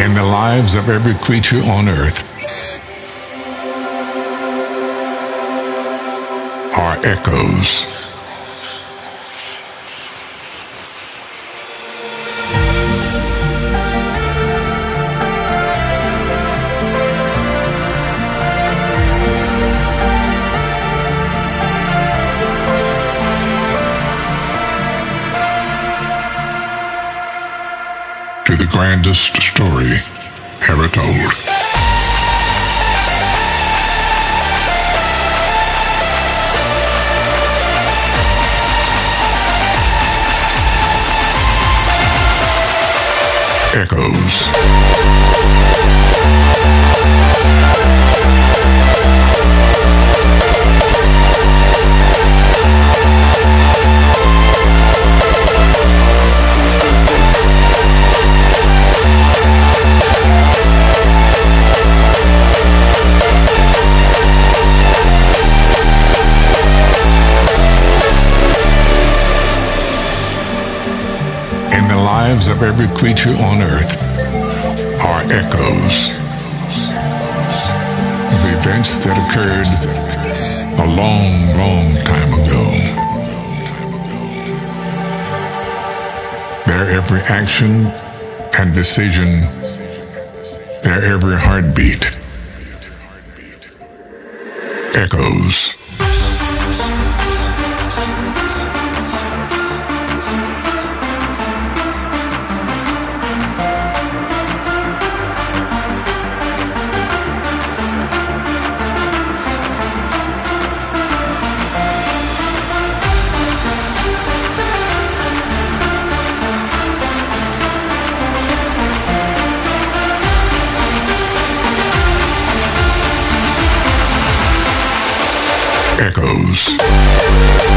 in the lives of every creature on earth are echoes. To the grandest story ever told. Echoes. Lives of every creature on earth are echoes of events that occurred a long, long time ago. Their every action and decision, their every heartbeat echoes. Echoes.